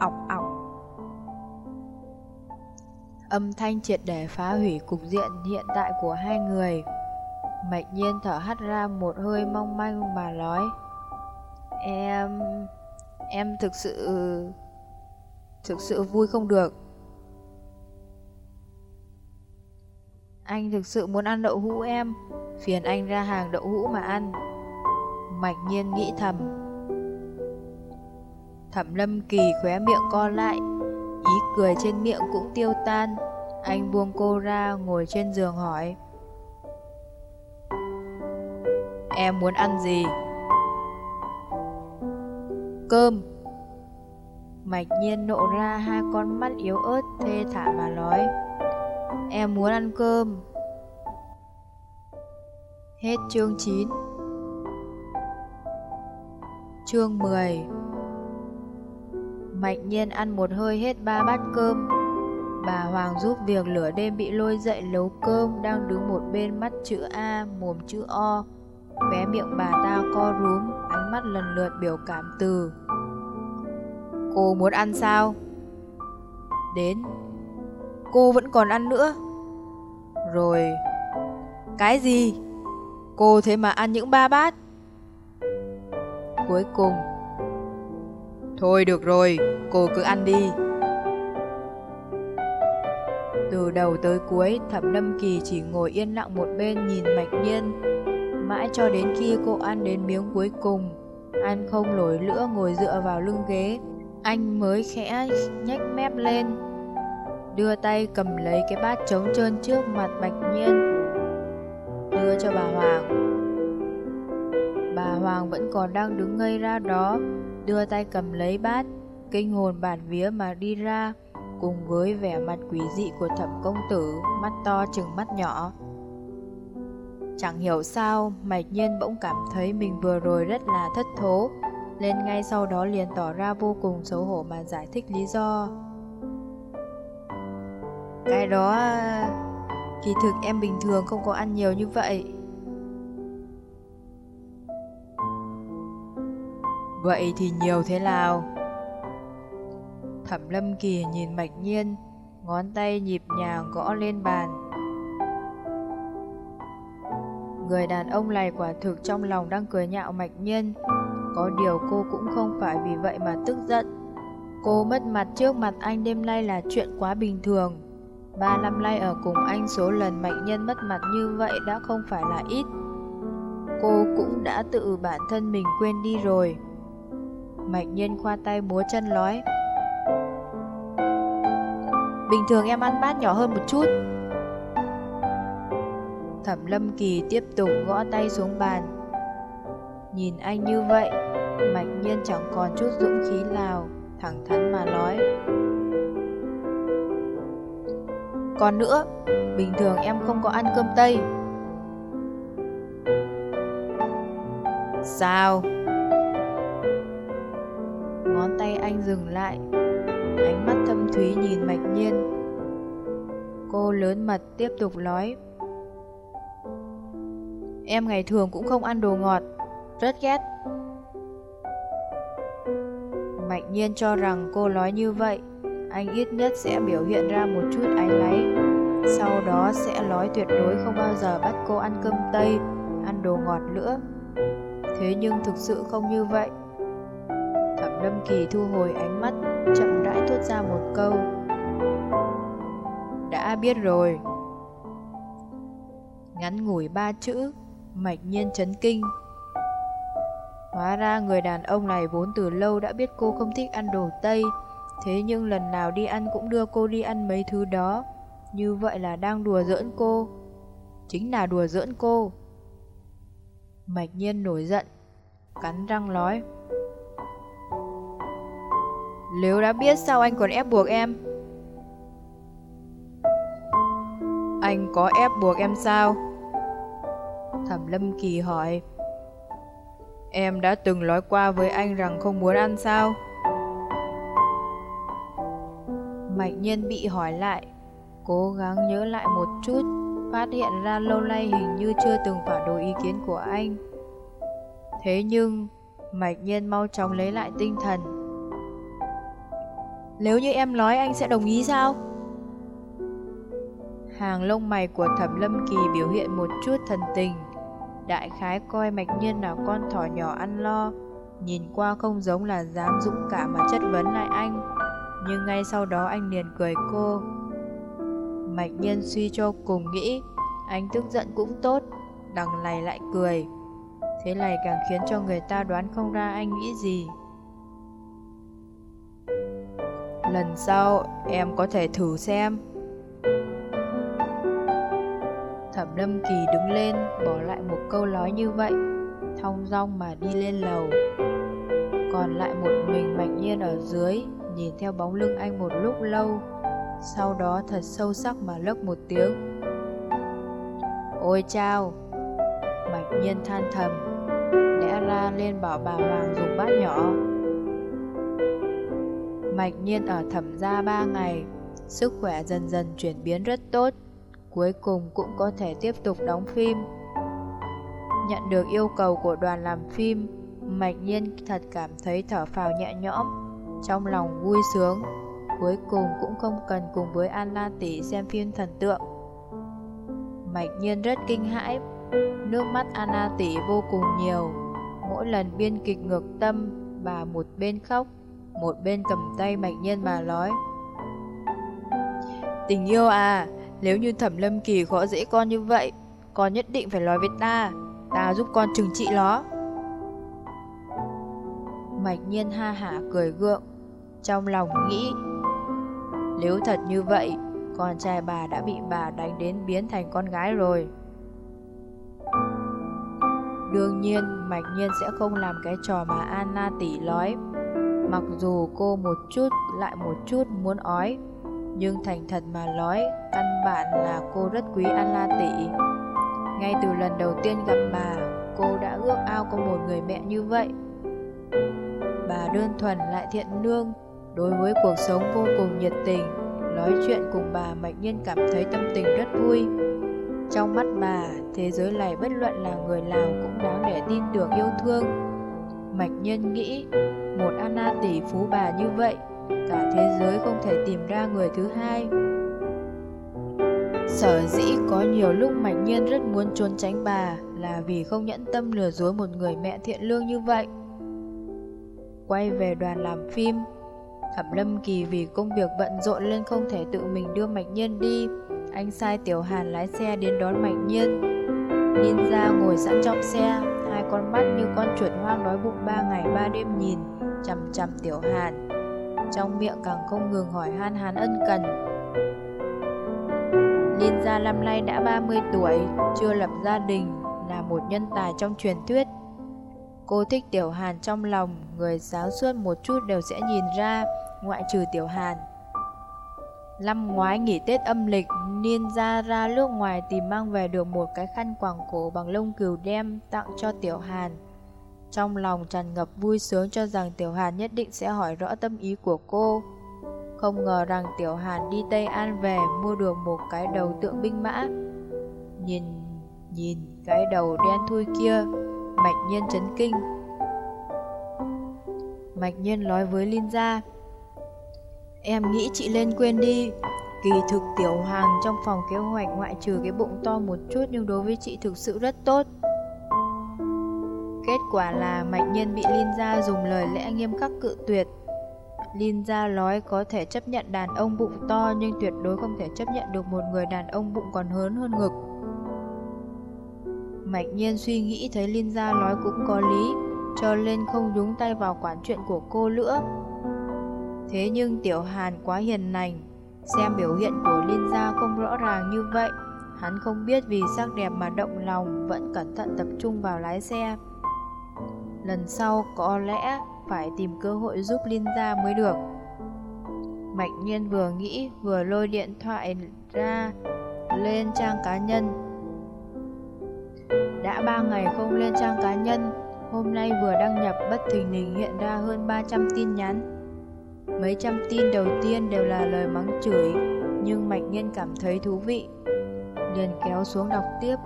Ọc ọc. Âm thanh triệt để phá hủy cục diện hiện tại của hai người. Mạch nhiên thở hắt ra một hơi mong manh mà nói Em... em thực sự... thực sự vui không được Anh thực sự muốn ăn đậu hũ em? Phiền anh ra hàng đậu hũ mà ăn. Mạch nhiên nghĩ thầm. Thẩm lâm kỳ khóe miệng co lại. Ý cười trên miệng cũng tiêu tan. Anh buông cô ra, ngồi trên giường hỏi. Em muốn ăn gì? Cơm. Mạch nhiên nộ ra hai con mắt yếu ớt, thê thảm mà nói. Em muốn ăn cơm. Hết chương 9 Chương 10 mạnh nhiên ăn một hơi hết ba bát cơm. Bà Hoàng giúp việc lửa đêm bị lôi dậy nấu cơm Đang đứng một bên mắt chữ A, mồm chữ O. Bé miệng bà ta co rúm Ánh mắt lần lượt biểu cảm từ. Cô muốn ăn sao? Đến Cô vẫn còn ăn nữa. Rồi Cái gì? Cô thế mà ăn những ba bát. Cuối cùng Thôi được rồi, cô cứ ăn đi. Từ đầu tới cuối, Thẩm Lâm Kỳ chỉ ngồi yên lặng một bên nhìn Mạch Nhiên. Mãi cho đến khi cô ăn đến miếng cuối cùng Ăn không nổi nữa ngồi dựa vào lưng ghế Anh mới khẽ nhếch mép lên. Đưa tay cầm lấy cái bát trống trơn trước mặt Bạch Nhiên Đưa cho bà Hoàng Bà Hoàng vẫn còn đang đứng ngây ra đó Đưa tay cầm lấy bát Kinh hồn bản vía mà đi ra Cùng với vẻ mặt quỷ dị của thẩm công tử Mắt to chừng mắt nhỏ Chẳng hiểu sao, mạch nhiên bỗng cảm thấy mình vừa rồi rất là thất thố, nên ngay sau đó liền tỏ ra vô cùng xấu hổ mà giải thích lý do. Cái đó... À, kỳ thực em bình thường không có ăn nhiều như vậy. Vậy thì nhiều thế nào? Thẩm lâm kỳ nhìn mạch nhiên, ngón tay nhịp nhàng gõ lên bàn, Người đàn ông này quả thực trong lòng đang cười nhạo mạch nhiên Có điều cô cũng không phải vì vậy mà tức giận Cô mất mặt trước mặt anh đêm nay là chuyện quá bình thường Ba năm nay ở cùng anh số lần mạnh nhân mất mặt như vậy đã không phải là ít Cô cũng đã tự bản thân mình quên đi rồi Mạnh nhân khoa tay múa chân nói Bình thường em ăn bát nhỏ hơn một chút Thẩm Lâm Kỳ tiếp tục gõ tay xuống bàn. Nhìn anh như vậy, mạnh Nhiên chẳng còn chút dũng khí nào, thẳng thắn mà nói. Còn nữa, bình thường em không có ăn cơm Tây. Sao? Ngón tay anh dừng lại, ánh mắt thâm thúy nhìn Mạch Nhiên. Cô lớn mật tiếp tục nói. Em ngày thường cũng không ăn đồ ngọt Rất ghét Nhiên cho rằng cô nói như vậy, anh ít nhất sẽ biểu hiện ra một chút áy náy. Sau đó sẽ nói tuyệt đối không bao giờ bắt cô ăn cơm Tây, ăn đồ ngọt nữa. Thế nhưng thực sự không như vậy. Thẩm Lâm Kỳ thu hồi ánh mắt, chậm rãi thốt ra một câu. Đã biết rồi. Ngắn ngủi ba chữ, mạch nhiên chấn kinh. Hóa ra người đàn ông này vốn từ lâu đã biết cô không thích ăn đồ Tây, thế nhưng lần nào đi ăn cũng đưa cô đi ăn mấy thứ đó. Như vậy là đang đùa giỡn cô. Chính là đùa giỡn cô. Mạch nhiên nổi giận, cắn răng nói. Nếu đã biết sao anh còn ép buộc em? Anh có ép buộc em sao? Thẩm Lâm Kỳ hỏi. Em đã từng nói qua với anh rằng không muốn ăn sao? Mạch nhiên bị hỏi lại, cố gắng nhớ lại một chút, phát hiện ra lâu nay hình như chưa từng phản đối ý kiến của anh. Thế nhưng, Mạch nhiên mau chóng lấy lại tinh thần. Nếu như em nói anh sẽ đồng ý sao? Hàng lông mày của Thẩm Lâm Kỳ biểu hiện một chút thần tình. Đại khái coi Mạch Nhiên là con thỏ nhỏ ăn lo, nhìn qua không giống là dám dũng cảm mà chất vấn lại anh. Nhưng ngay sau đó anh liền cười cô. Mạch Nhiên suy cho cùng nghĩ, anh tức giận cũng tốt, đằng này lại cười. Thế này càng khiến cho người ta đoán không ra anh nghĩ gì. Lần sau em có thể thử xem. Thẩm Lâm Kỳ đứng lên, bỏ lại một câu nói như vậy, thong dong mà đi lên lầu. Còn lại một mình Mạch Nhiên ở dưới, nhìn theo bóng lưng anh một lúc lâu, sau đó thật sâu sắc mà lấp một tiếng. Ôi chao! Mạch Nhiên than thầm, lẽ ra lên bảo bà Hoàng dùng bát nhỏ. Mạch Nhiên ở thẩm gia ba ngày, sức khỏe dần dần chuyển biến rất tốt cuối cùng cũng có thể tiếp tục đóng phim. Nhận được yêu cầu của đoàn làm phim, Mạch Nhiên thật cảm thấy thở phào nhẹ nhõm, trong lòng vui sướng. Cuối cùng cũng không cần cùng với An Anna Tỷ xem phim thần tượng. Mạch Nhiên rất kinh hãi, nước mắt An Anna Tỷ vô cùng nhiều. Mỗi lần biên kịch ngược tâm, bà một bên khóc, một bên cầm tay Mạch Nhiên mà nói. Tình yêu à, nếu như thẩm lâm kỳ khó dễ con như vậy Con nhất định phải nói với ta Ta giúp con trừng trị nó Mạch nhiên ha hả cười gượng Trong lòng nghĩ Nếu thật như vậy Con trai bà đã bị bà đánh đến biến thành con gái rồi Đương nhiên Mạch nhiên sẽ không làm cái trò mà Anna tỷ nói Mặc dù cô một chút lại một chút muốn ói nhưng thành thật mà nói, căn bản là cô rất quý An La Tỷ. Ngay từ lần đầu tiên gặp bà, cô đã ước ao có một người mẹ như vậy. Bà đơn thuần lại thiện lương, đối với cuộc sống vô cùng nhiệt tình, nói chuyện cùng bà Mạch Nhiên cảm thấy tâm tình rất vui. Trong mắt bà, thế giới này bất luận là người nào cũng đáng để tin tưởng yêu thương. Mạch Nhân nghĩ, một Anna tỷ phú bà như vậy cả thế giới không thể tìm ra người thứ hai. Sở dĩ có nhiều lúc Mạch Nhiên rất muốn trốn tránh bà là vì không nhẫn tâm lừa dối một người mẹ thiện lương như vậy. Quay về đoàn làm phim, Thẩm Lâm Kỳ vì công việc bận rộn nên không thể tự mình đưa Mạch Nhiên đi. Anh sai Tiểu Hàn lái xe đến đón Mạch Nhiên. Ninja ngồi sẵn trong xe, hai con mắt như con chuột hoang đói bụng ba ngày ba đêm nhìn, chằm chằm Tiểu Hàn trong miệng càng không ngừng hỏi han hán ân cần. Ninja gia năm nay đã 30 tuổi, chưa lập gia đình, là một nhân tài trong truyền thuyết. Cô thích Tiểu Hàn trong lòng, người giáo suốt một chút đều sẽ nhìn ra, ngoại trừ Tiểu Hàn. Năm ngoái nghỉ Tết âm lịch, Niên ra ra nước ngoài tìm mang về được một cái khăn quàng cổ bằng lông cừu đem tặng cho Tiểu Hàn. Trong lòng tràn ngập vui sướng cho rằng Tiểu Hàn nhất định sẽ hỏi rõ tâm ý của cô. Không ngờ rằng Tiểu Hàn đi Tây An về mua được một cái đầu tượng binh mã. Nhìn, nhìn cái đầu đen thui kia, mạch nhiên chấn kinh. Mạch nhiên nói với Linda Em nghĩ chị lên quên đi Kỳ thực tiểu hàng trong phòng kế hoạch ngoại trừ cái bụng to một chút nhưng đối với chị thực sự rất tốt. Kết quả là Mạch Nhiên bị Linda dùng lời lẽ nghiêm khắc cự tuyệt. Linda nói có thể chấp nhận đàn ông bụng to nhưng tuyệt đối không thể chấp nhận được một người đàn ông bụng còn hớn hơn ngực. Mạch Nhiên suy nghĩ thấy Linh Gia nói cũng có lý, cho nên không nhúng tay vào quản chuyện của cô nữa. Thế nhưng Tiểu Hàn quá hiền lành, xem biểu hiện của Linh Gia không rõ ràng như vậy, hắn không biết vì sắc đẹp mà động lòng, vẫn cẩn thận tập trung vào lái xe. Lần sau có lẽ phải tìm cơ hội giúp Linh Gia mới được. Mạch Nhiên vừa nghĩ vừa lôi điện thoại ra lên trang cá nhân. Đã 3 ngày không lên trang cá nhân, hôm nay vừa đăng nhập bất thình lình hiện ra hơn 300 tin nhắn. Mấy trăm tin đầu tiên đều là lời mắng chửi, nhưng Mạch Nhiên cảm thấy thú vị. Liền kéo xuống đọc tiếp,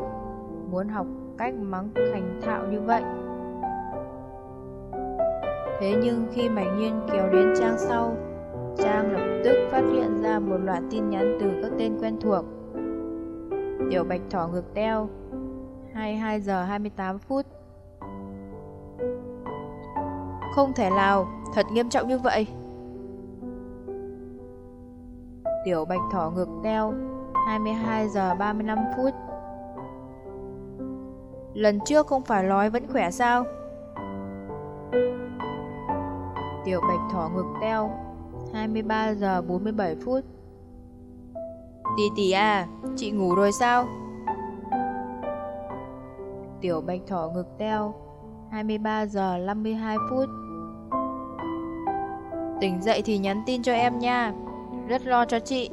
muốn học cách mắng thành thạo như vậy. Thế nhưng khi Mạch Nhiên kéo đến trang sau, Trang lập tức phát hiện ra một loạt tin nhắn từ các tên quen thuộc. Tiểu Bạch Thỏ ngược teo 22 giờ 28 phút. Không thể nào, thật nghiêm trọng như vậy. Tiểu Bạch Thỏ ngực teo 22 giờ 35 phút. Lần trước không phải nói vẫn khỏe sao? Tiểu Bạch Thỏ ngực teo 23 giờ 47 phút. Tì tì à, chị ngủ rồi sao? Tiểu Bạch Thỏ ngực teo 23 giờ 52 phút. Tỉnh dậy thì nhắn tin cho em nha, Rất lo cho chị.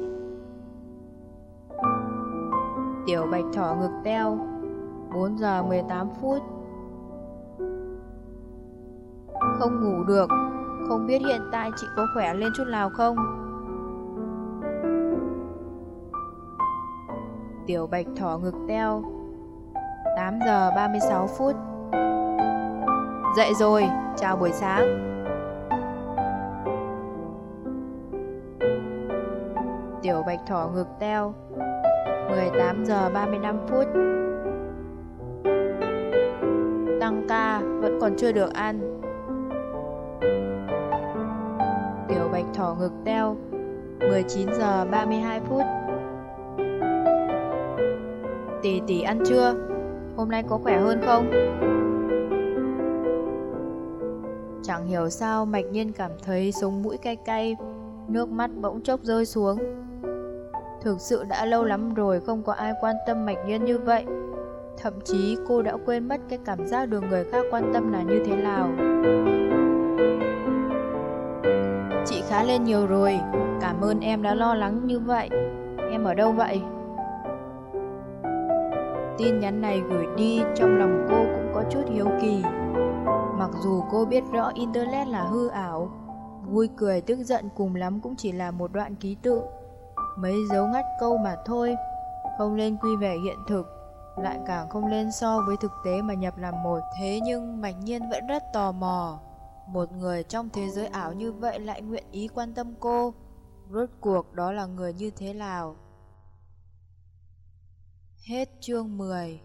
Tiểu Bạch Thỏ ngực teo 4 giờ 18 phút. Không ngủ được, không biết hiện tại chị có khỏe lên chút nào không? Tiểu Bạch thỏ ngực teo 8 giờ 36 phút. Dậy rồi, chào buổi sáng. Tiểu Bạch thỏ ngực teo 18 giờ 35 phút. Tăng ca vẫn còn chưa được ăn. Tiểu bạch thỏ ngực teo 19 giờ 32 phút. Tỷ tỷ ăn chưa? Hôm nay có khỏe hơn không? Chẳng hiểu sao mạch nhiên cảm thấy sống mũi cay cay Nước mắt bỗng chốc rơi xuống Thực sự đã lâu lắm rồi không có ai quan tâm mạch nhiên như vậy Thậm chí cô đã quên mất cái cảm giác được người khác quan tâm là như thế nào Chị khá lên nhiều rồi, cảm ơn em đã lo lắng như vậy. Em ở đâu vậy? Tin nhắn này gửi đi trong lòng cô cũng có chút hiếu kỳ. Mặc dù cô biết rõ Internet là hư ảo, vui cười tức giận cùng lắm cũng chỉ là một đoạn ký tự. Mấy dấu ngắt câu mà thôi, không lên quy về hiện thực, lại càng không lên so với thực tế mà nhập làm một. Thế nhưng Mạch Nhiên vẫn rất tò mò. Một người trong thế giới ảo như vậy lại nguyện ý quan tâm cô. Rốt cuộc đó là người như thế nào? Hết chương 10